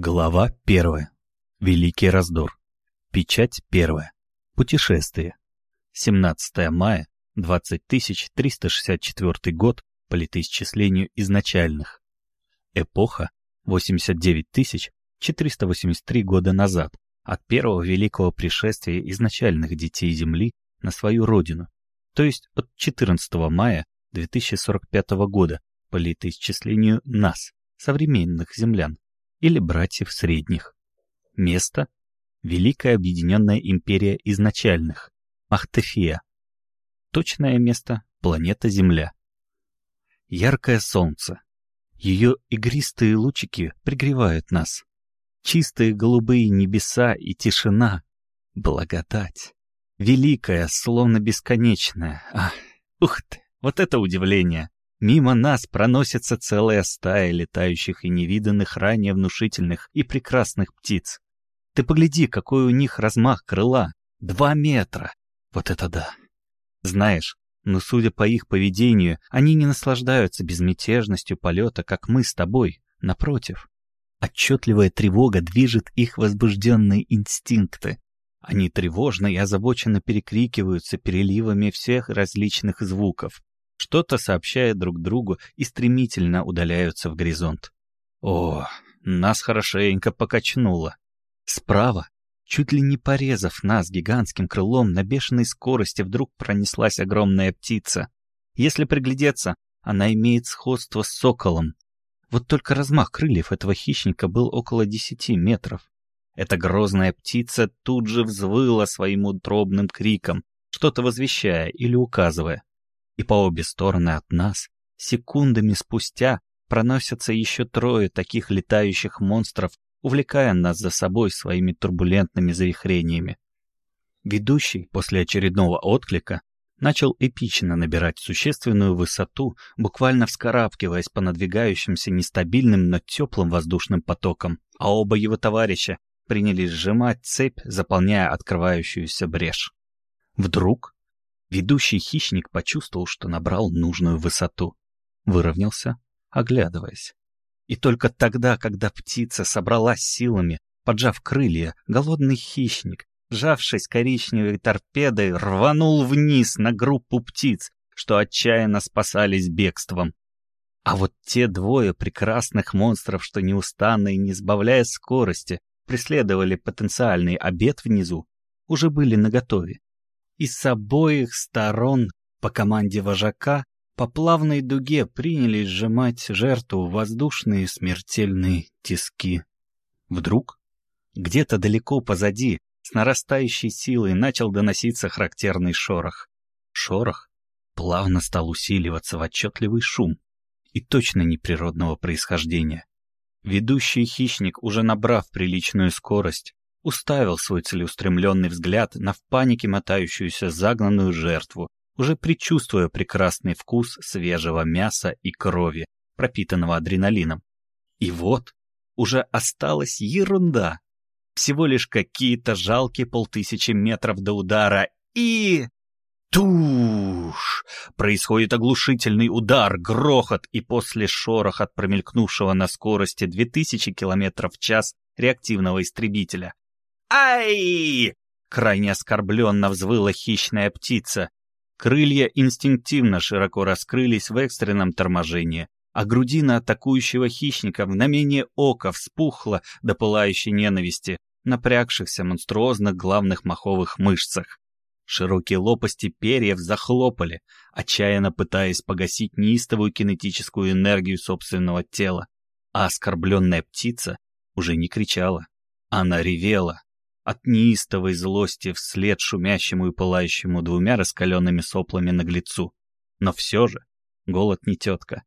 Глава первая. Великий раздор. Печать первая. Путешествие. 17 мая, 20364 год по летоисчислению изначальных. Эпоха 89483 года назад от первого великого пришествия изначальных детей Земли на свою родину, то есть от 14 мая 2045 года по летоисчислению нас, современных землян, или братьев средних. Место — Великая Объединенная Империя Изначальных, Махтефия. Точное место — планета Земля. Яркое солнце. Ее игристые лучики пригревают нас. Чистые голубые небеса и тишина. Благодать. Великая, словно бесконечная. Ах, ух ты, вот это удивление. Мимо нас проносится целая стая летающих и невиданных ранее внушительных и прекрасных птиц. Ты погляди, какой у них размах крыла. Два метра. Вот это да. Знаешь, но судя по их поведению, они не наслаждаются безмятежностью полета, как мы с тобой, напротив. Отчетливая тревога движет их возбужденные инстинкты. Они тревожно и озабоченно перекрикиваются переливами всех различных звуков что-то сообщая друг другу и стремительно удаляются в горизонт. О, нас хорошенько покачнуло. Справа, чуть ли не порезав нас гигантским крылом, на бешеной скорости вдруг пронеслась огромная птица. Если приглядеться, она имеет сходство с соколом. Вот только размах крыльев этого хищника был около десяти метров. Эта грозная птица тут же взвыла своим утробным криком, что-то возвещая или указывая и по обе стороны от нас, секундами спустя, проносятся еще трое таких летающих монстров, увлекая нас за собой своими турбулентными завихрениями. Ведущий после очередного отклика начал эпично набирать существенную высоту, буквально вскарабкиваясь по надвигающимся нестабильным, но теплым воздушным потокам, а оба его товарища принялись сжимать цепь, заполняя открывающуюся брешь. Вдруг Ведущий хищник почувствовал, что набрал нужную высоту. Выровнялся, оглядываясь. И только тогда, когда птица собралась силами, поджав крылья, голодный хищник, сжавшись коричневой торпедой, рванул вниз на группу птиц, что отчаянно спасались бегством. А вот те двое прекрасных монстров, что неустанно и не сбавляя скорости, преследовали потенциальный обед внизу, уже были наготове и с обоих сторон по команде вожака по плавной дуге принялись сжимать жертву воздушные смертельные тиски. Вдруг, где-то далеко позади, с нарастающей силой начал доноситься характерный шорох. Шорох плавно стал усиливаться в отчетливый шум и точно неприродного происхождения. Ведущий хищник, уже набрав приличную скорость, уставил свой целеустремленный взгляд на в панике мотающуюся загнанную жертву, уже предчувствуя прекрасный вкус свежего мяса и крови, пропитанного адреналином. И вот, уже осталась ерунда. Всего лишь какие-то жалкие полтысячи метров до удара и... Туш! Происходит оглушительный удар, грохот, и после шорох от промелькнувшего на скорости 2000 км в час реактивного истребителя «Ай!» — крайне оскорбленно взвыла хищная птица. Крылья инстинктивно широко раскрылись в экстренном торможении, а грудина атакующего хищника в знамение ока вспухла до пылающей ненависти, напрягшихся монструозных главных маховых мышцах. Широкие лопасти перьев захлопали, отчаянно пытаясь погасить неистовую кинетическую энергию собственного тела. А оскорбленная птица уже не кричала. Она ревела, от неистовой злости вслед шумящему и пылающему двумя раскаленными соплами наглецу. Но все же голод не тетка.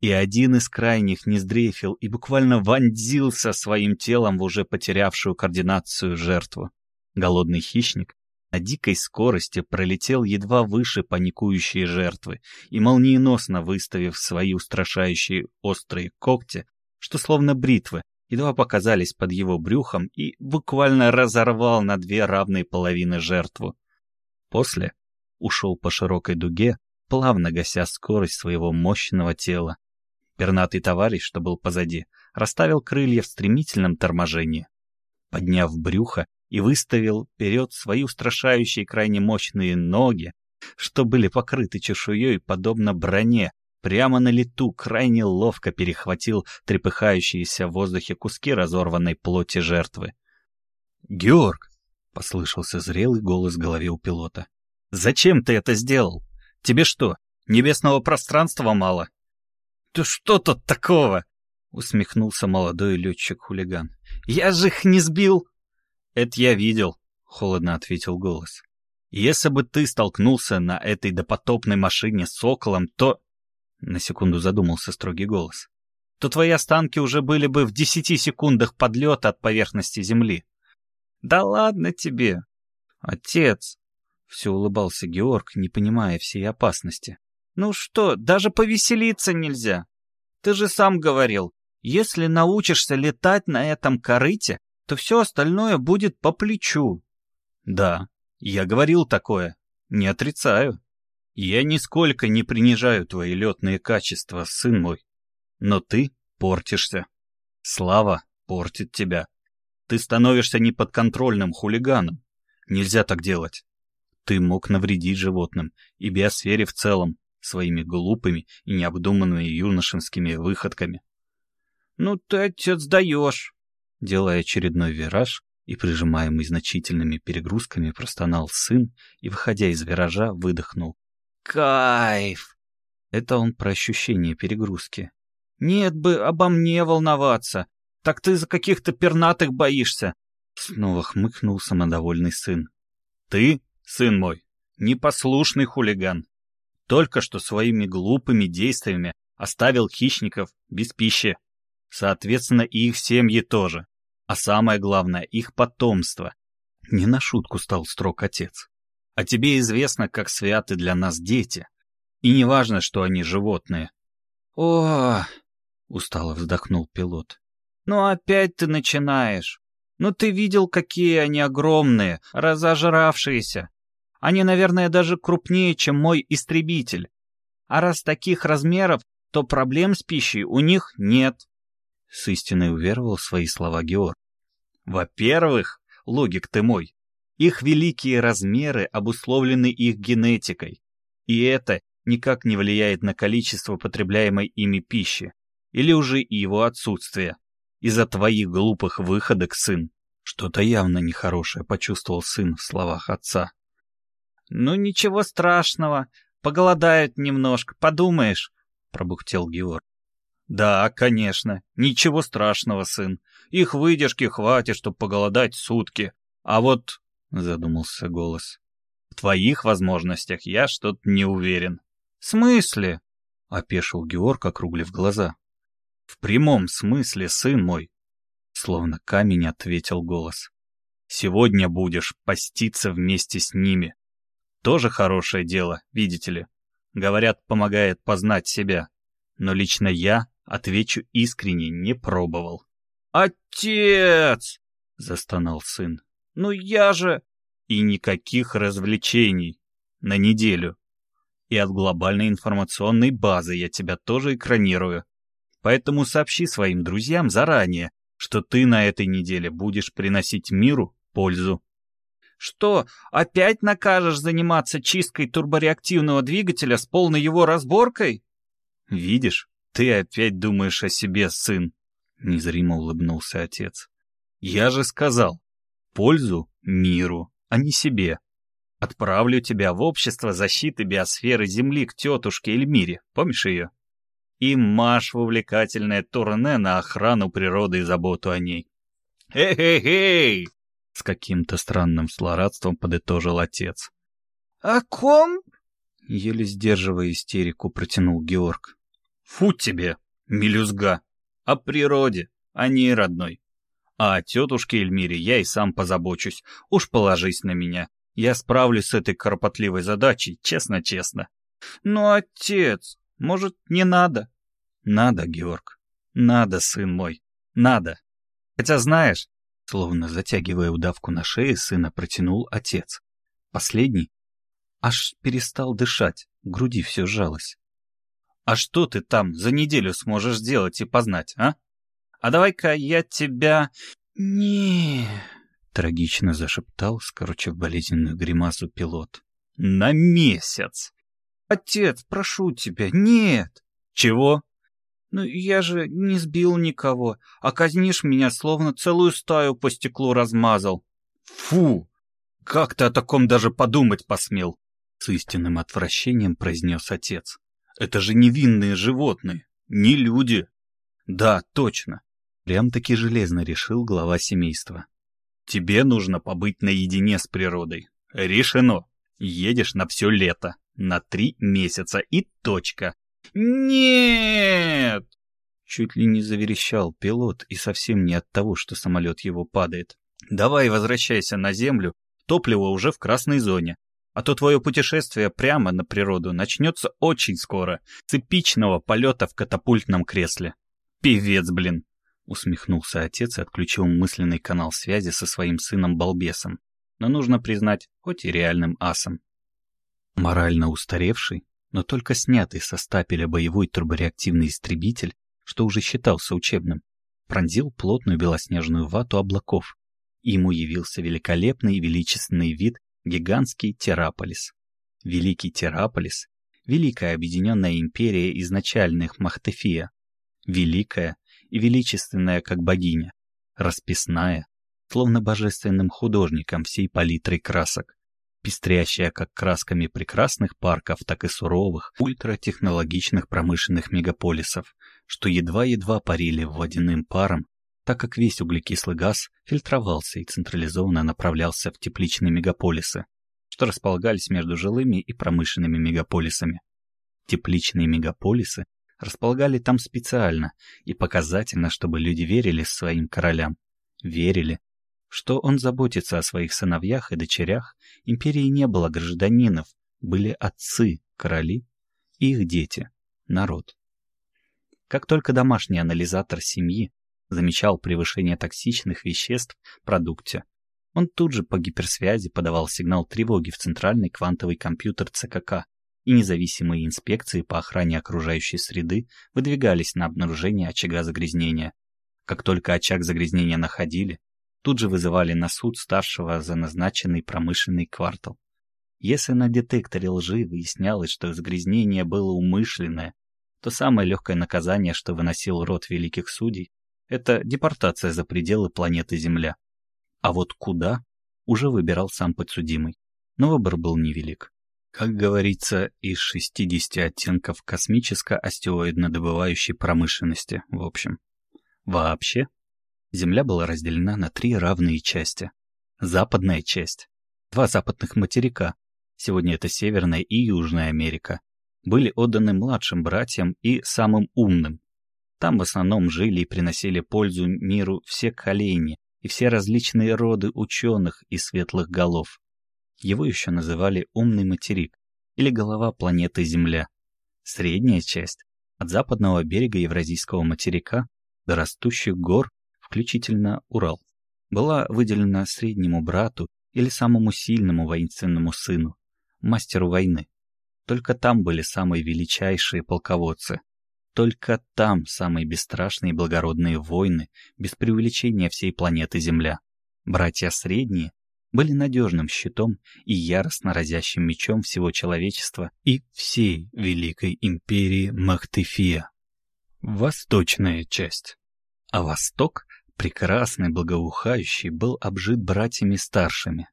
И один из крайних не сдрейфил и буквально вонзился своим телом в уже потерявшую координацию жертву. Голодный хищник на дикой скорости пролетел едва выше паникующей жертвы и, молниеносно выставив свои устрашающие острые когти, что словно бритвы, едва показались под его брюхом и буквально разорвал на две равные половины жертву. После ушел по широкой дуге, плавно гася скорость своего мощного тела. Пернатый товарищ, что был позади, расставил крылья в стремительном торможении. Подняв брюхо и выставил вперед свои устрашающие крайне мощные ноги, что были покрыты чешуей, подобно броне, прямо на лету крайне ловко перехватил трепыхающиеся в воздухе куски разорванной плоти жертвы. «Георг!» — послышался зрелый голос в голове у пилота. «Зачем ты это сделал? Тебе что, небесного пространства мало?» «Да что тут такого?» — усмехнулся молодой летчик-хулиган. «Я же их не сбил!» «Это я видел», — холодно ответил голос. «Если бы ты столкнулся на этой допотопной машине с Соколом, то...» На секунду задумался строгий голос. «То твои останки уже были бы в десяти секундах подлета от поверхности Земли». «Да ладно тебе, отец!» Все улыбался Георг, не понимая всей опасности. «Ну что, даже повеселиться нельзя. Ты же сам говорил, если научишься летать на этом корыте, то все остальное будет по плечу». «Да, я говорил такое, не отрицаю. Я нисколько не принижаю твои летные качества, сын мой. Но ты портишься. Слава портит тебя. Ты становишься неподконтрольным хулиганом. Нельзя так делать. Ты мог навредить животным и биосфере в целом своими глупыми и необдуманными юношескими выходками. «Ну ты, отец, даешь!» Делая очередной вираж и прижимаемый значительными перегрузками, простонал сын и, выходя из виража, выдохнул. Кайф! Это он про ощущение перегрузки. Нет бы обо мне волноваться. Так ты за каких-то пернатых боишься. Снова хмыкнул самодовольный сын. Ты, сын мой, непослушный хулиган. Только что своими глупыми действиями оставил хищников без пищи. Соответственно, и их семьи тоже. А самое главное, их потомство. Не на шутку стал строг отец. А тебе известно, как святы для нас дети. И не важно, что они животные. О, устало вздохнул пилот. Ну опять ты начинаешь. Ну ты видел, какие они огромные, разожравшиеся. Они, наверное, даже крупнее, чем мой истребитель. А раз таких размеров, то проблем с пищей у них нет. С истиной уверовал свои слова Георг. Во-первых, логик ты мой, их великие размеры обусловлены их генетикой, и это никак не влияет на количество потребляемой ими пищи, или уже и его отсутствие. Из-за твоих глупых выходок, сын, что-то явно нехорошее почувствовал сын в словах отца. «Ну ничего страшного, поголодают немножко, подумаешь», — пробухтел Георг. «Да, конечно, ничего страшного, сын. Их выдержки хватит, чтобы поголодать сутки. А вот — задумался голос. «В твоих возможностях я что-то не уверен». «В смысле?» — опешил Георг, округлив глаза. «В прямом смысле, сын мой», — словно камень ответил голос. «Сегодня будешь поститься вместе с ними. Тоже хорошее дело, видите ли. Говорят, помогает познать себя. Но лично я, отвечу искренне, не пробовал». «Отец!» — застонал сын. «Ну я же...» «И никаких развлечений. На неделю. И от глобальной информационной базы я тебя тоже экранирую. Поэтому сообщи своим друзьям заранее, что ты на этой неделе будешь приносить миру пользу». «Что, опять накажешь заниматься чисткой турбореактивного двигателя с полной его разборкой?» «Видишь, ты опять думаешь о себе, сын», — незримо улыбнулся отец. «Я же сказал, пользу миру, а не себе. Отправлю тебя в общество защиты биосферы Земли к тетушке Эльмире, помнишь ее? И марш в увлекательное турне на охрану природы и заботу о ней. «Эй-эй-эй!» — с каким-то странным злорадством подытожил отец. «О ком?» — еле сдерживая истерику, протянул Георг. «Фу тебе, мелюзга! О природе, о ней, родной. А о тетушке Эльмире я и сам позабочусь. Уж положись на меня. Я справлюсь с этой кропотливой задачей, честно-честно. Ну, отец, может, не надо? Надо, Георг. Надо, сын мой. Надо. Хотя знаешь, словно затягивая удавку на шее, сына протянул отец. Последний аж перестал дышать, в груди все сжалось. А что ты там за неделю сможешь сделать и познать, а? А давай-ка я тебя... не трагично зашептал, скорчив болезненную гримасу пилот. «На месяц!» «Отец, прошу тебя, нет!» «Чего?» «Ну, я же не сбил никого, а казнишь меня, словно целую стаю по стеклу размазал». «Фу! Как ты о таком даже подумать посмел?» С истинным отвращением произнес отец. «Это же невинные животные, не люди!» «Да, точно!» Прям-таки железно решил глава семейства. «Тебе нужно побыть наедине с природой. Решено. Едешь на все лето, на три месяца и точка. «Нет!» Чуть ли не заверещал пилот, и совсем не от того, что самолет его падает. «Давай возвращайся на Землю, топливо уже в красной зоне. А то твое путешествие прямо на природу начнется очень скоро, с эпичного полета в катапультном кресле. Певец, блин!» Усмехнулся отец и отключил мысленный канал связи со своим сыном-балбесом. Но нужно признать, хоть и реальным асом. Морально устаревший, но только снятый со стапеля боевой турбореактивный истребитель, что уже считался учебным, пронзил плотную белоснежную вату облаков, и ему явился великолепный и величественный вид гигантский Тераполис. Великий Тераполис — великая объединенная империя изначальных Махтефия, великая и величественная как богиня, расписная, словно божественным художником всей палитрой красок, пестрящая как красками прекрасных парков, так и суровых, ультратехнологичных промышленных мегаполисов, что едва-едва парили водяным паром, так как весь углекислый газ фильтровался и централизованно направлялся в тепличные мегаполисы, что располагались между жилыми и промышленными мегаполисами. Тепличные мегаполисы располагали там специально и показательно, чтобы люди верили своим королям. Верили, что он заботится о своих сыновьях и дочерях, империи не было гражданинов, были отцы, короли и их дети, народ. Как только домашний анализатор семьи замечал превышение токсичных веществ в продукте, он тут же по гиперсвязи подавал сигнал тревоги в центральный квантовый компьютер ЦКК, и независимые инспекции по охране окружающей среды выдвигались на обнаружение очага загрязнения. Как только очаг загрязнения находили, тут же вызывали на суд старшего за назначенный промышленный квартал. Если на детекторе лжи выяснялось, что загрязнение было умышленное, то самое легкое наказание, что выносил род великих судей, это депортация за пределы планеты Земля. А вот куда, уже выбирал сам подсудимый. Но выбор был невелик. Как говорится, из 60 оттенков космическо-астероидно-добывающей промышленности, в общем. Вообще, Земля была разделена на три равные части. Западная часть. Два западных материка. Сегодня это Северная и Южная Америка. Были отданы младшим братьям и самым умным. Там в основном жили и приносили пользу миру все колени и все различные роды ученых и светлых голов. Его еще называли «умный материк» или «голова планеты Земля». Средняя часть от западного берега Евразийского материка до растущих гор включительно Урал, была выделена среднему брату или самому сильному воинственному сыну, мастеру войны. Только там были самые величайшие полководцы. Только там самые бесстрашные и благородные войны, без преувеличения всей планеты Земля. Братья средние были надежным щитом и яростно разящим мечом всего человечества и всей великой империи Махтефия. Восточная часть. А Восток прекрасный, благоухающий, был обжит братьями старшими.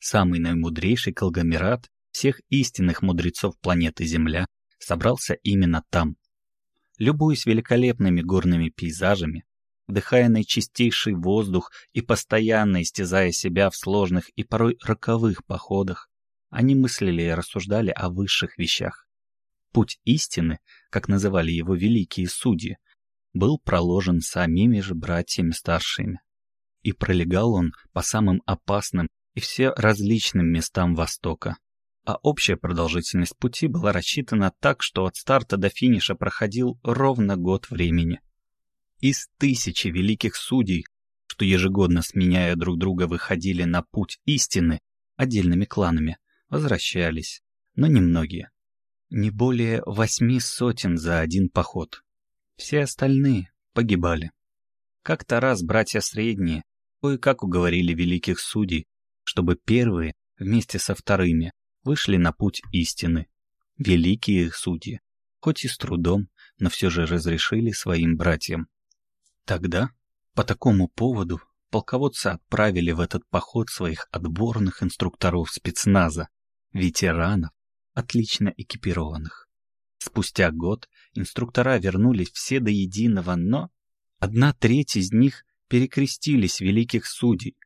Самый наимудрейший конгломерат всех истинных мудрецов планеты Земля собрался именно там. Любуясь великолепными горными пейзажами, вдыхая наичистейший воздух и постоянно истязая себя в сложных и порой роковых походах, они мыслили и рассуждали о высших вещах. Путь истины, как называли его великие судьи, был проложен самими же братьями старшими. И пролегал он по самым опасным и все различным местам Востока. А общая продолжительность пути была рассчитана так, что от старта до финиша проходил ровно год времени. Из тысячи великих судей, что ежегодно сменяя друг друга выходили на путь истины отдельными кланами, возвращались, но немногие. Не более восьми сотен за один поход. Все остальные погибали. Как-то раз братья средние кое-как уговорили великих судей, чтобы первые вместе со вторыми вышли на путь истины. Великие судьи, хоть и с трудом, но все же разрешили своим братьям. Тогда, по такому поводу, полководцы отправили в этот поход своих отборных инструкторов спецназа, ветеранов, отлично экипированных. Спустя год инструктора вернулись все до единого, но одна треть из них перекрестились великих судей,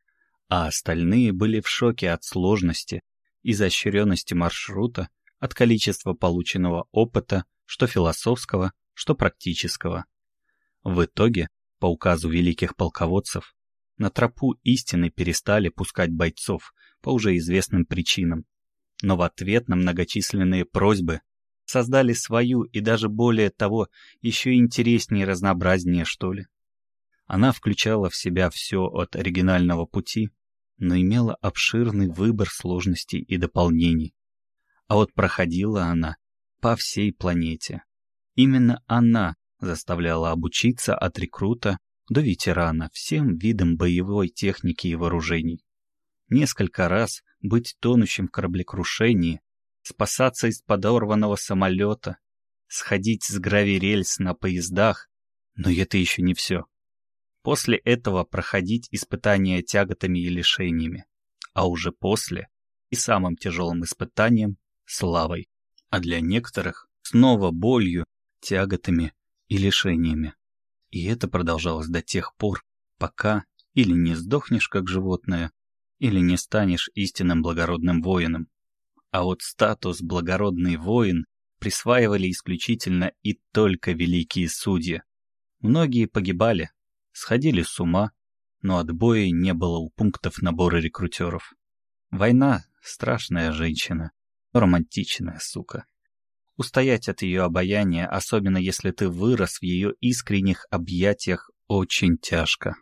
а остальные были в шоке от сложности, изощренности маршрута, от количества полученного опыта, что философского, что практического. В итоге, по указу великих полководцев, на тропу истины перестали пускать бойцов по уже известным причинам, но в ответ на многочисленные просьбы создали свою и даже более того, еще интереснее и разнообразнее, что ли. Она включала в себя все от оригинального пути, но имела обширный выбор сложностей и дополнений. А вот проходила она по всей планете. Именно она заставляла обучиться от рекрута до ветерана всем видам боевой техники и вооружений. Несколько раз быть тонущим в кораблекрушении, спасаться из подорванного самолета, сходить с гравирельс на поездах, но это еще не все. После этого проходить испытания тяготами и лишениями, а уже после и самым тяжелым испытанием — славой, а для некоторых снова болью, тяготами и лишениями. И это продолжалось до тех пор, пока или не сдохнешь как животное, или не станешь истинным благородным воином. А вот статус «благородный воин» присваивали исключительно и только великие судьи. Многие погибали, сходили с ума, но отбоя не было у пунктов набора рекрутеров. Война — страшная женщина, романтичная сука. Устоять от ее обаяния, особенно если ты вырос в ее искренних объятиях, очень тяжко.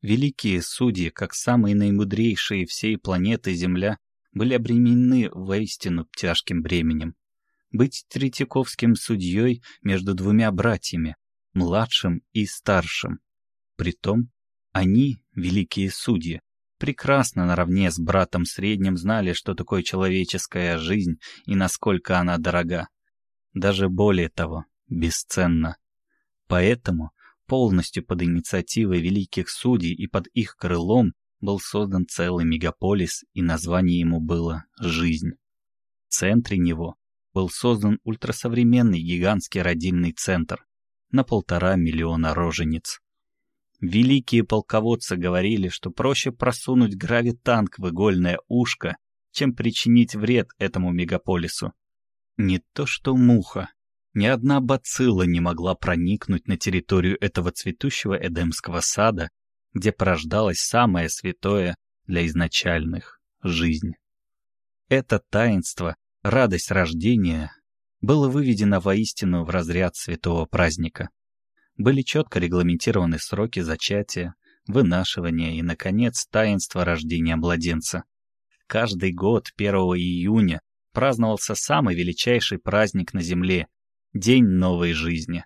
Великие судьи, как самые наимудрейшие всей планеты Земля, были обременены воистину тяжким бременем. Быть третьяковским судьей между двумя братьями, младшим и старшим. Притом, они, великие судьи, прекрасно наравне с братом средним знали, что такое человеческая жизнь и насколько она дорога. Даже более того, бесценна. Поэтому полностью под инициативой великих судей и под их крылом был создан целый мегаполис, и название ему было «Жизнь». В центре него был создан ультрасовременный гигантский родильный центр, на полтора миллиона рожениц. Великие полководцы говорили, что проще просунуть гравитанк в игольное ушко, чем причинить вред этому мегаполису. Не то что муха, ни одна бацилла не могла проникнуть на территорию этого цветущего Эдемского сада, где порождалось самое святое для изначальных — жизнь. Это таинство, радость рождения, было выведено воистину в разряд святого праздника. Были четко регламентированы сроки зачатия, вынашивания и, наконец, таинство рождения младенца. Каждый год 1 июня праздновался самый величайший праздник на Земле — День новой жизни.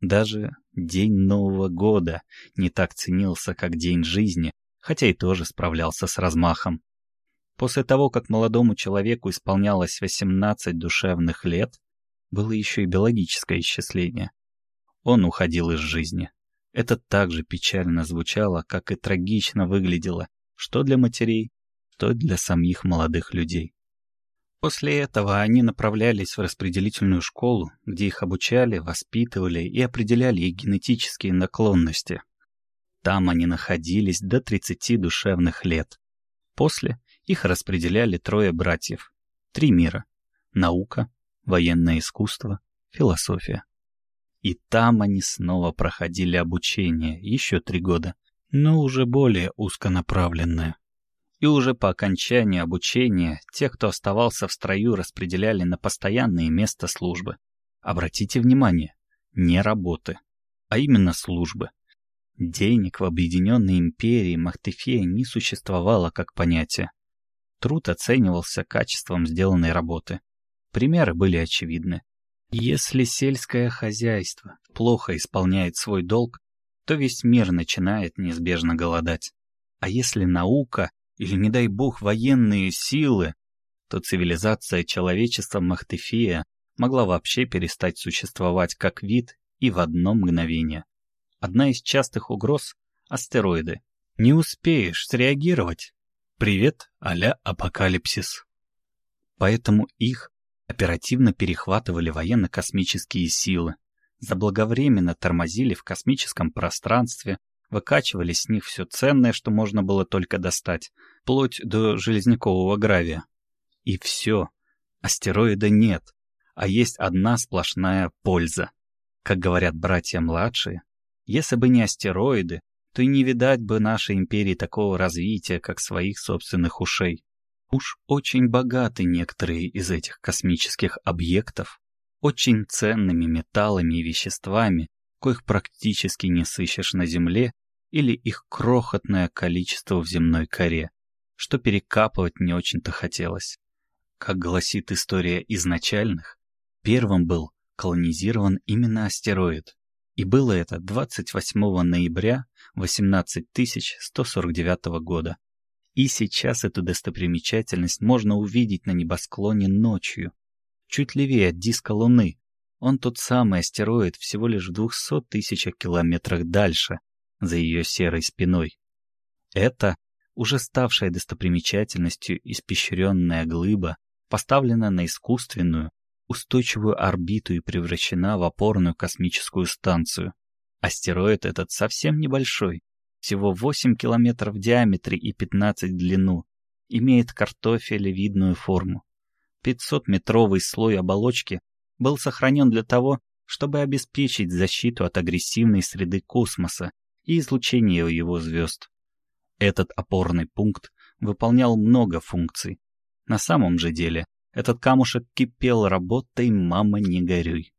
Даже День Нового года не так ценился, как День жизни, хотя и тоже справлялся с размахом. После того, как молодому человеку исполнялось 18 душевных лет, было еще и биологическое исчисление. Он уходил из жизни. Это так же печально звучало, как и трагично выглядело, что для матерей, что для самих молодых людей. После этого они направлялись в распределительную школу, где их обучали, воспитывали и определяли их генетические наклонности. Там они находились до 30 душевных лет. После их распределяли трое братьев. Три мира. Наука, военное искусство, философия. И там они снова проходили обучение еще три года, но уже более узконаправленное. И уже по окончании обучения тех, кто оставался в строю, распределяли на постоянные места службы. Обратите внимание, не работы, а именно службы. Денег в Объединенной империи Махтефея не существовало как понятие. Труд оценивался качеством сделанной работы. Примеры были очевидны. Если сельское хозяйство плохо исполняет свой долг, то весь мир начинает неизбежно голодать. А если наука или, не дай бог, военные силы, то цивилизация человечества Махтефия могла вообще перестать существовать как вид и в одно мгновение. Одна из частых угроз — астероиды. Не успеешь среагировать. Привет, а-ля апокалипсис. Поэтому их оперативно перехватывали военно-космические силы, заблаговременно тормозили в космическом пространстве, выкачивали с них все ценное, что можно было только достать, вплоть до железнякового гравия. И все. Астероида нет, а есть одна сплошная польза. Как говорят братья младшие, если бы не астероиды, то и не видать бы нашей империи такого развития, как своих собственных ушей. Уж очень богаты некоторые из этих космических объектов, очень ценными металлами и веществами, коих практически не сыщешь на Земле, или их крохотное количество в земной коре, что перекапывать не очень-то хотелось. Как гласит история изначальных, первым был колонизирован именно астероид, и было это 28 ноября 18149 года. И сейчас эту достопримечательность можно увидеть на небосклоне ночью, чуть левее от диска Луны. Он тот самый астероид всего лишь в 200 тысячах километрах дальше, за ее серой спиной. Это уже ставшая достопримечательностью испещренная глыба, поставлена на искусственную, устойчивую орбиту и превращена в опорную космическую станцию. Астероид этот совсем небольшой, всего 8 километров в диаметре и 15 в длину, имеет картофелевидную форму. 500-метровый слой оболочки был сохранен для того, чтобы обеспечить защиту от агрессивной среды космоса и излучения его звезд. Этот опорный пункт выполнял много функций. На самом же деле, этот камушек кипел работой «мама, не горюй».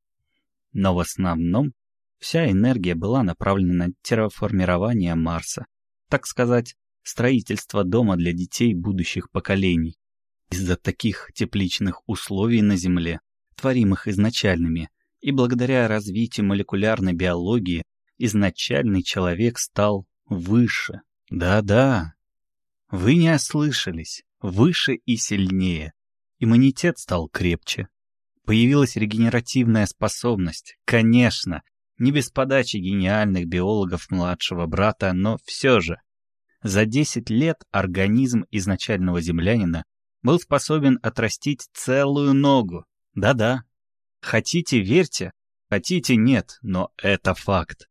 Но в основном Вся энергия была направлена на терраформирование Марса, так сказать, строительство дома для детей будущих поколений. Из-за таких тепличных условий на Земле, творимых изначальными, и благодаря развитию молекулярной биологии, изначальный человек стал выше. Да-да, вы не ослышались, выше и сильнее. Иммунитет стал крепче. Появилась регенеративная способность, конечно, не без подачи гениальных биологов младшего брата, но все же. За 10 лет организм изначального землянина был способен отрастить целую ногу. Да-да. Хотите — верьте, хотите — нет, но это факт.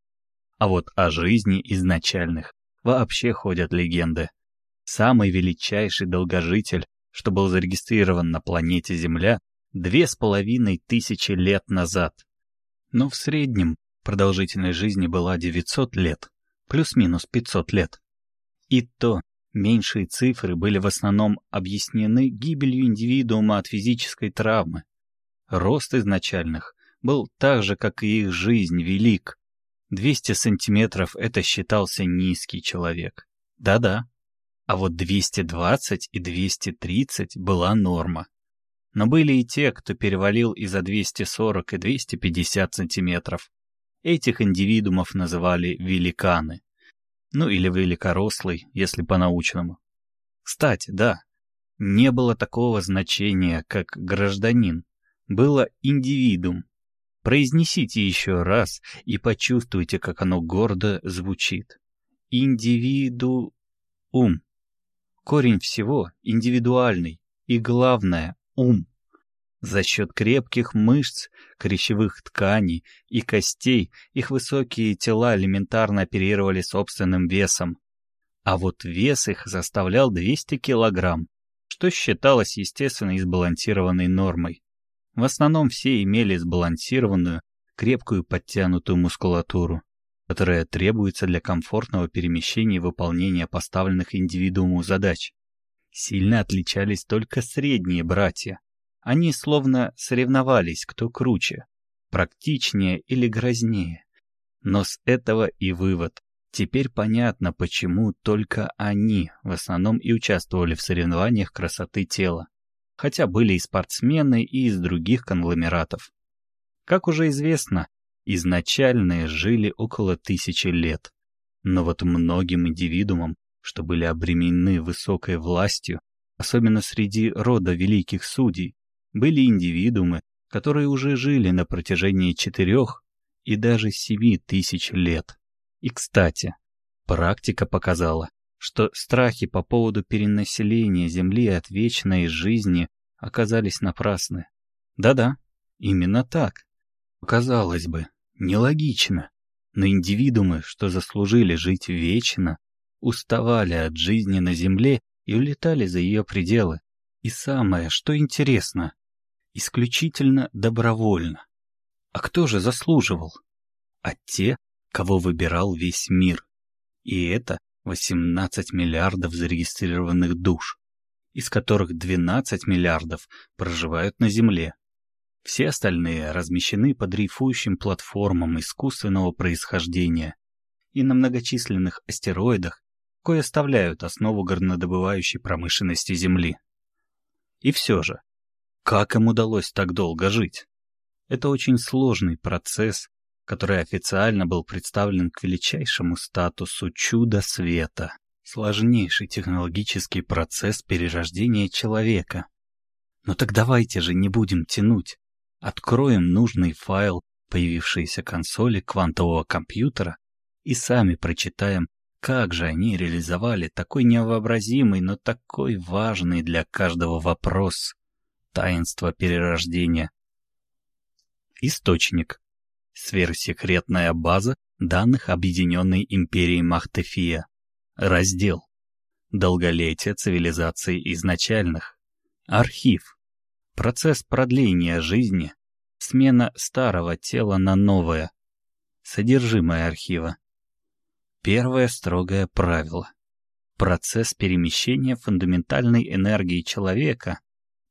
А вот о жизни изначальных вообще ходят легенды. Самый величайший долгожитель, что был зарегистрирован на планете Земля две с половиной тысячи лет назад. Но в среднем продолжительность жизни была 900 лет, плюс-минус 500 лет. И то меньшие цифры были в основном объяснены гибелью индивидуума от физической травмы. Рост изначальных был так же, как и их жизнь, велик. 200 сантиметров — это считался низкий человек. Да-да. А вот 220 и 230 была норма. Но были и те, кто перевалил и за 240 и 250 сантиметров. Этих индивидуумов называли великаны. Ну или великорослый, если по-научному. Кстати, да, не было такого значения, как гражданин. Было индивидуум. Произнесите еще раз и почувствуйте, как оно гордо звучит. Индивидуум. Корень всего индивидуальный. И главное — ум. За счет крепких мышц, крещевых тканей и костей их высокие тела элементарно оперировали собственным весом. А вот вес их заставлял 200 килограмм, что считалось естественно и сбалансированной нормой. В основном все имели сбалансированную, крепкую подтянутую мускулатуру, которая требуется для комфортного перемещения и выполнения поставленных индивидууму задач. Сильно отличались только средние братья, они словно соревновались, кто круче, практичнее или грознее. Но с этого и вывод. Теперь понятно, почему только они в основном и участвовали в соревнованиях красоты тела. Хотя были и спортсмены, и из других конгломератов. Как уже известно, Изначальные жили около тысячи лет. Но вот многим индивидуумам, что были обременены высокой властью, особенно среди рода великих судей, были индивидуумы, которые уже жили на протяжении четырех и даже семи тысяч лет. И, кстати, практика показала, что страхи по поводу перенаселения Земли от вечной жизни оказались напрасны. Да-да, именно так. Казалось бы, нелогично, но индивидуумы, что заслужили жить вечно, уставали от жизни на Земле и улетали за ее пределы. И самое, что интересно, исключительно добровольно. А кто же заслуживал? А те, кого выбирал весь мир. И это 18 миллиардов зарегистрированных душ, из которых 12 миллиардов проживают на Земле. Все остальные размещены по дрейфующим платформам искусственного происхождения и на многочисленных астероидах, кое оставляют основу горнодобывающей промышленности Земли. И все же, как им удалось так долго жить? Это очень сложный процесс, который официально был представлен к величайшему статусу чуда света, сложнейший технологический процесс перерождения человека. Но так давайте же не будем тянуть. Откроем нужный файл появившейся консоли квантового компьютера и сами прочитаем, как же они реализовали такой невообразимый, но такой важный для каждого вопрос — таинство перерождения. Источник Сверхсекретная база данных Объединенной империи Махтефия. Раздел. Долголетие цивилизаций изначальных. Архив. Процесс продления жизни. Смена старого тела на новое. Содержимое архива. Первое строгое правило. Процесс перемещения фундаментальной энергии человека,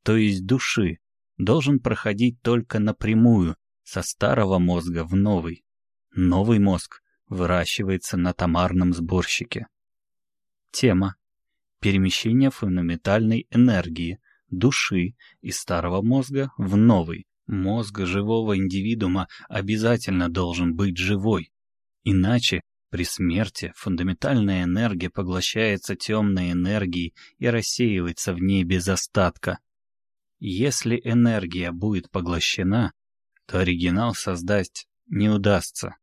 то есть души, должен проходить только напрямую со старого мозга в новый. Новый мозг выращивается на томарном сборщике. Тема. Перемещение фундаментальной энергии, души из старого мозга в новый. Мозг живого индивидуума обязательно должен быть живой. Иначе при смерти фундаментальная энергия поглощается темной энергией и рассеивается в ней без остатка. Если энергия будет поглощена, то оригинал создать не удастся.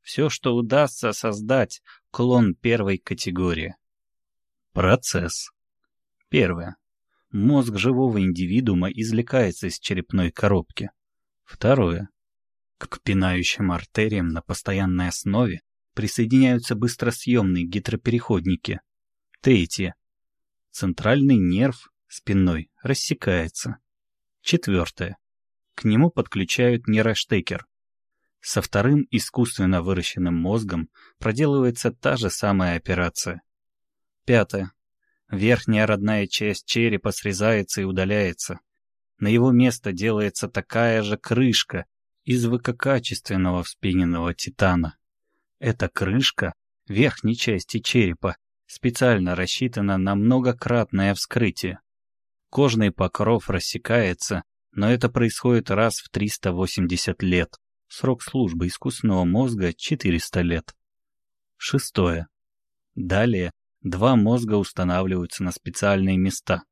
Все, что удастся создать, клон первой категории. Процесс. Первое. Мозг живого индивидуума извлекается из черепной коробки. Второе. К пинающим артериям на постоянной основе присоединяются быстросъемные гидропереходники. Третье. Центральный нерв спинной рассекается. Четвертое. К нему подключают нейроштекер. Со вторым искусственно выращенным мозгом проделывается та же самая операция. Пятое. Верхняя родная часть черепа срезается и удаляется. На его место делается такая же крышка из высококачественного вспененного титана. Эта крышка верхней части черепа специально рассчитана на многократное вскрытие. Кожный покров рассекается но это происходит раз в 380 лет. Срок службы искусственного мозга — 400 лет. Шестое. Далее два мозга устанавливаются на специальные места.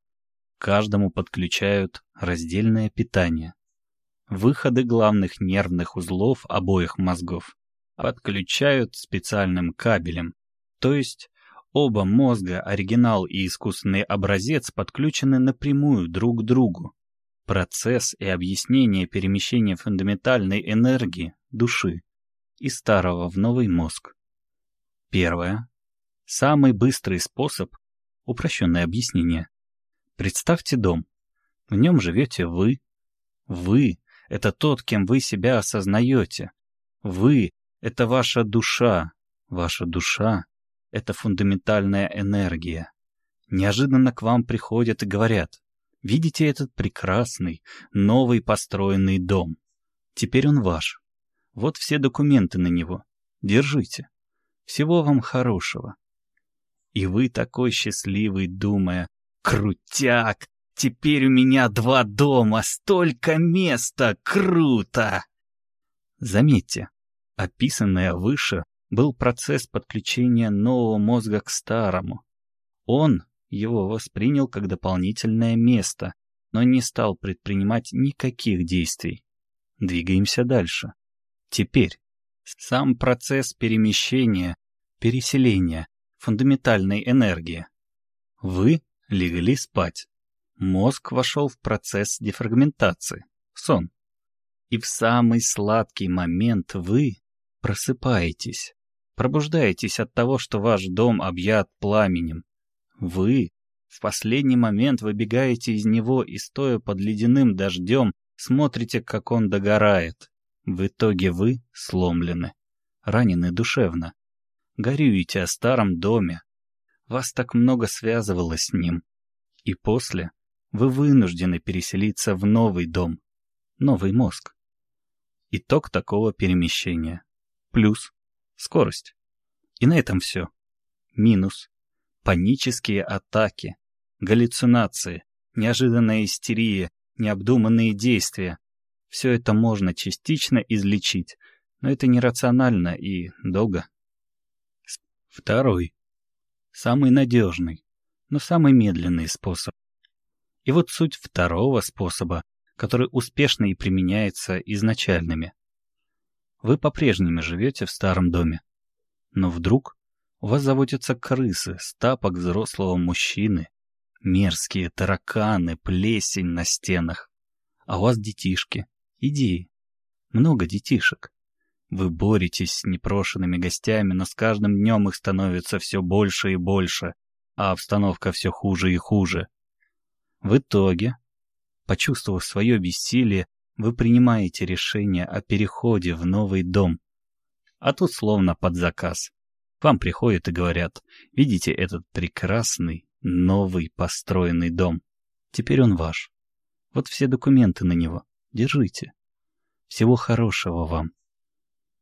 Каждому подключают раздельное питание. Выходы главных нервных узлов обоих мозгов подключают специальным кабелем, то есть оба мозга, оригинал и искусственный образец, подключены напрямую друг к другу. Процесс и объяснение перемещения фундаментальной энергии, души, из старого в новый мозг. Первое. Самый быстрый способ – упрощенное объяснение. Представьте дом. В нем живете вы. Вы – это тот, кем вы себя осознаете. Вы – это ваша душа. Ваша душа – это фундаментальная энергия. Неожиданно к вам приходят и говорят Видите этот прекрасный, новый построенный дом? Теперь он ваш. Вот все документы на него. Держите. Всего вам хорошего. И вы такой счастливый, думая, «Крутяк! Теперь у меня два дома, столько места! Круто!» Заметьте, Описанное выше был процесс подключения нового мозга к старому. Он его воспринял как дополнительное место, но не стал предпринимать никаких действий. Двигаемся дальше. Теперь сам процесс перемещения, переселения, фундаментальной энергии. Вы легли спать. Мозг вошел в процесс дефрагментации, сон. И в самый сладкий момент вы просыпаетесь, пробуждаетесь от того, что ваш дом объят пламенем. Вы в последний момент выбегаете из него и, стоя под ледяным дождем, смотрите, как он догорает. В итоге вы сломлены, ранены душевно. Горюете о старом доме. Вас так много связывало с ним. И после вы вынуждены переселиться в новый дом, новый мозг. Итог такого перемещения. Плюс скорость. И на этом все. Минус панические атаки, галлюцинации, неожиданная истерия, необдуманные действия. Все это можно частично излечить, но это нерационально и долго. Второй. Самый надежный, но самый медленный способ. И вот суть второго способа, который успешно и применяется изначальными. Вы по-прежнему живете в старом доме. Но вдруг у вас заводятся крысы с тапок взрослого мужчины, мерзкие тараканы, плесень на стенах. А у вас детишки, идеи, много детишек. Вы боретесь с непрошенными гостями, но с каждым днем их становится все больше и больше, а обстановка все хуже и хуже. В итоге, почувствовав свое бессилие, вы принимаете решение о переходе в новый дом. А тут словно под заказ. К вам приходят и говорят, видите этот прекрасный, новый построенный дом? Теперь он ваш. Вот все документы на него. Держите. Всего хорошего вам.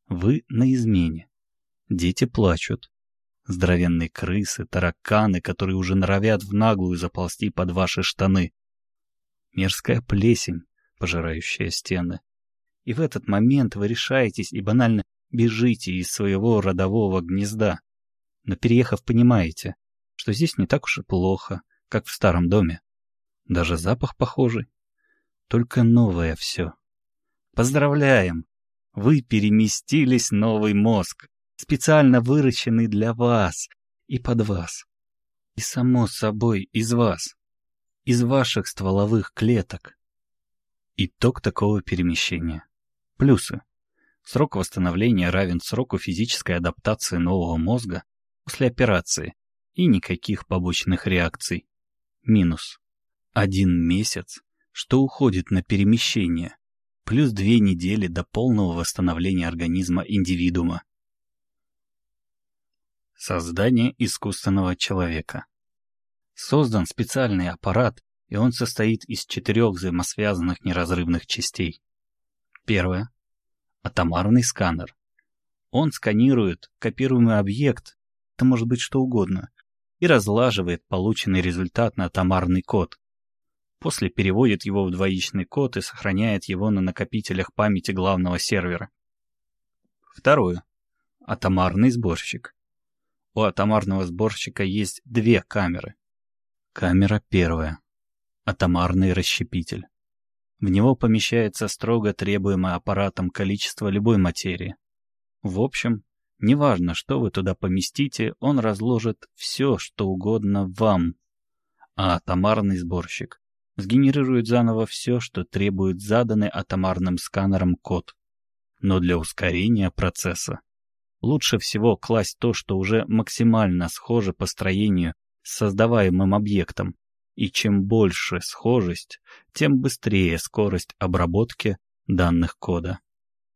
Вы на измене. Дети плачут. Здоровенные крысы, тараканы, которые уже норовят в наглую заползти под ваши штаны. Мерзкая плесень, пожирающая стены. И в этот момент вы решаетесь и банально бежите из своего родового гнезда. Но переехав, понимаете, что здесь не так уж и плохо, как в старом доме. Даже запах похожий. Только новое все. Поздравляем! Вы переместились новый мозг, специально выращенный для вас и под вас. И само собой из вас, из ваших стволовых клеток. Итог такого перемещения. Плюсы. Срок восстановления равен сроку физической адаптации нового мозга после операции и никаких побочных реакций. Минус. Один месяц, что уходит на перемещение, плюс две недели до полного восстановления организма индивидуума. Создание искусственного человека. Создан специальный аппарат, и он состоит из четырех взаимосвязанных неразрывных частей. Первое атомарный сканер. Он сканирует копируемый объект, это может быть что угодно, и разлаживает полученный результат на атомарный код. После переводит его в двоичный код и сохраняет его на накопителях памяти главного сервера. Второе. Атомарный сборщик. У атомарного сборщика есть две камеры. Камера первая. Атомарный расщепитель. В него помещается строго требуемое аппаратом количество любой материи. В общем, неважно, что вы туда поместите, он разложит все, что угодно вам. А атомарный сборщик сгенерирует заново все, что требует заданный атомарным сканером код. Но для ускорения процесса лучше всего класть то, что уже максимально схоже по строению с создаваемым объектом, и чем больше схожесть, тем быстрее скорость обработки данных кода.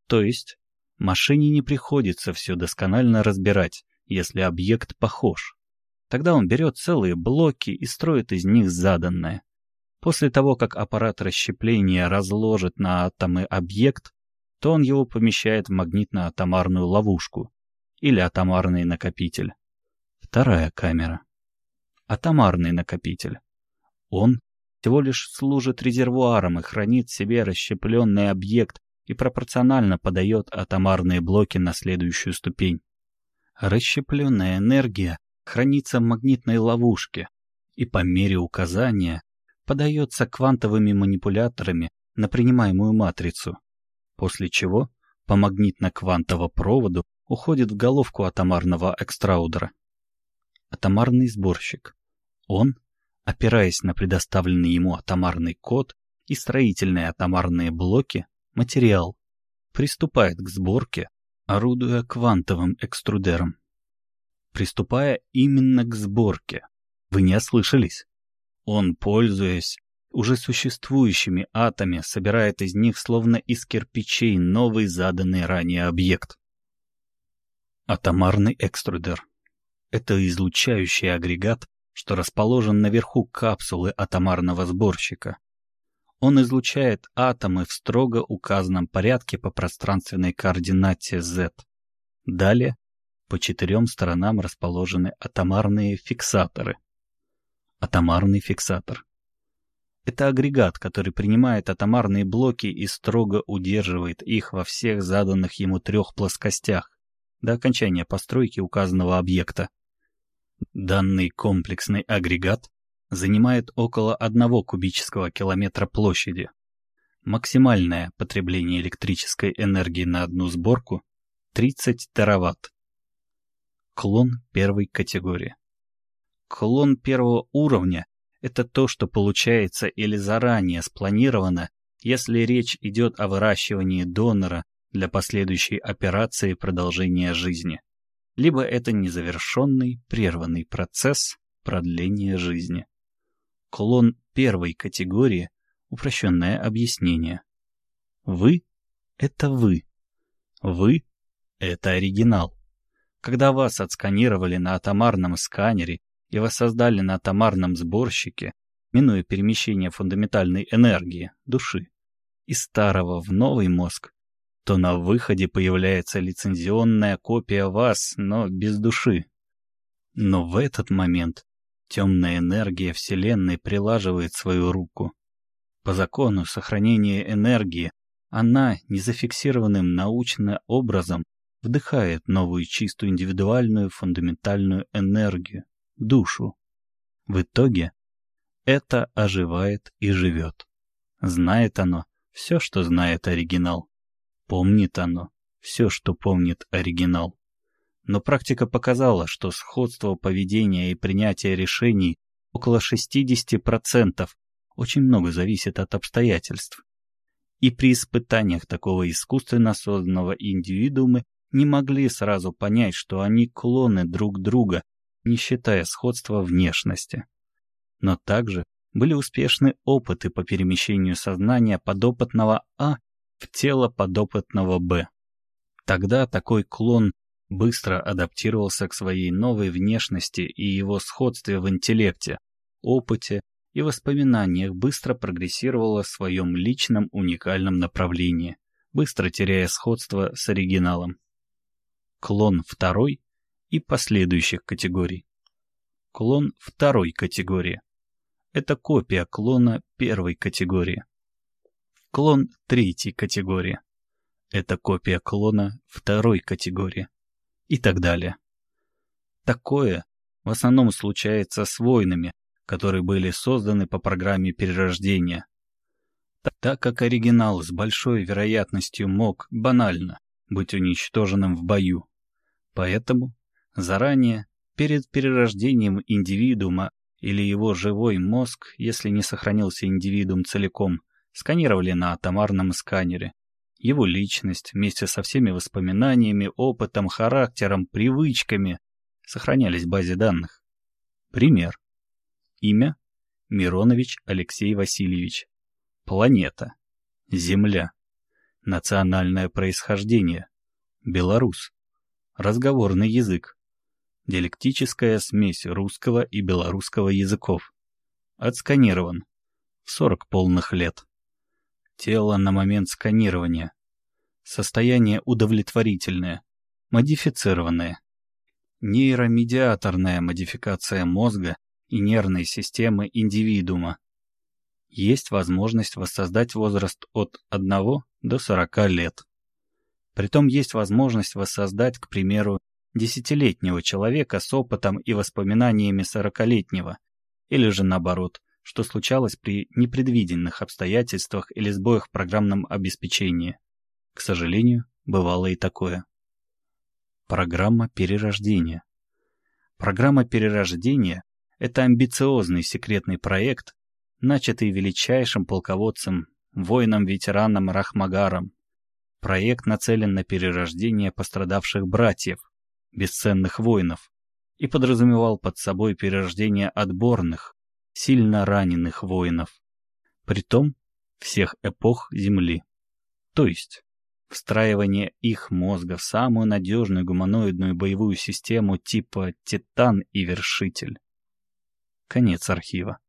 То есть машине не приходится все досконально разбирать, если объект похож. Тогда он берет целые блоки и строит из них заданное. После того, как аппарат расщепления разложит на атомы объект, то он его помещает в магнитно-атомарную ловушку или атомарный накопитель. Вторая камера. Атомарный накопитель. Он всего лишь служит резервуаром и хранит в себе расщепленный объект и пропорционально подает атомарные блоки на следующую ступень. Расщепленная энергия хранится в магнитной ловушке и по мере указания подается квантовыми манипуляторами на принимаемую матрицу, после чего по магнитно-квантово-проводу уходит в головку атомарного экстраудера. Атомарный сборщик. Он, опираясь на предоставленный ему атомарный код и строительные атомарные блоки, материал, приступает к сборке, орудуя квантовым экструдером. Приступая именно к сборке. Вы не ослышались. Он, пользуясь уже существующими атомами, собирает из них словно из кирпичей новый заданный ранее объект. Атомарный экструдер. Это излучающий агрегат, что расположен наверху капсулы атомарного сборщика. Он излучает атомы в строго указанном порядке по пространственной координате Z. Далее по четырем сторонам расположены атомарные фиксаторы. Атомарный фиксатор. Это агрегат, который принимает атомарные блоки и строго удерживает их во всех заданных ему трех плоскостях до окончания постройки указанного объекта. Данный комплексный агрегат занимает около 1 кубического километра площади. Максимальное потребление электрической энергии на одну сборку – 30 тераватт. Клон первой категории. Клон первого уровня – это то, что получается или заранее спланировано, если речь идет о выращивании донора для последующей операции продолжения жизни. Либо это незавершенный, прерванный процесс продления жизни. Клон первой категории — упрощенное объяснение. Вы — это вы. Вы — это оригинал. Когда вас отсканировали на атомарном сканере и воссоздали на атомарном сборщике, минуя перемещение фундаментальной энергии, души, из старого в новый мозг, то на выходе появляется лицензионная копия вас, но без души. Но в этот момент Темная энергия Вселенной прилаживает свою руку. По закону сохранения энергии она незафиксированным научно образом вдыхает новую чистую индивидуальную фундаментальную энергию, душу. В итоге это оживает и живет. Знает оно все, что знает оригинал. Помнит оно все, что помнит оригинал. Но практика показала, что сходство поведения и принятия решений около 60% очень много зависит от обстоятельств. И при испытаниях такого искусственно созданного индивидуумы не могли сразу понять, что они клоны друг друга, не считая сходства внешности. Но также были успешны опыты по перемещению сознания подопытного А в тело подопытного Б. Тогда такой клон быстро адаптировался к своей новой внешности и его сходстве в интеллекте, опыте и воспоминаниях быстро прогрессировало в своем личном уникальном направлении, быстро теряя сходство с оригиналом. Клон второй и последующих категорий. Клон второй категории. Это копия клона первой категории. Клон третьей категории. Это копия клона второй категории и так далее. Такое в основном случается с войнами, которые были созданы по программе перерождения. Так как оригинал с большой вероятностью мог банально быть уничтоженным в бою. Поэтому заранее, перед перерождением индивидуума или его живой мозг, если не сохранился индивидуум целиком, сканировали на атомарном сканере его личность вместе со всеми воспоминаниями, опытом, характером, привычками сохранялись в базе данных. Пример. Имя – Миронович Алексей Васильевич. Планета – Земля. Национальное происхождение – Белорус. Разговорный язык – диалектическая смесь русского и белорусского языков. Отсканирован. 40 полных лет. Тело на момент сканирования. Состояние удовлетворительное. Модифицированное. Нейромедиаторная модификация мозга и нервной системы индивидуума. Есть возможность воссоздать возраст от 1 до 40 лет. Притом есть возможность воссоздать, к примеру, десятилетнего человека с опытом и воспоминаниями сорокалетнего, или же наоборот, что случалось при непредвиденных обстоятельствах или сбоях в программном обеспечении. К сожалению, бывало и такое. Программа перерождения. Программа перерождения – это амбициозный секретный проект, начатый величайшим полководцем, воином-ветераном Рахмагаром. Проект нацелен на перерождение пострадавших братьев, бесценных воинов, и подразумевал под собой перерождение отборных, сильно раненых воинов. Притом всех эпох Земли. То есть встраивание их мозга в самую надежную гуманоидную боевую систему типа «Титан» и «Вершитель». Конец архива.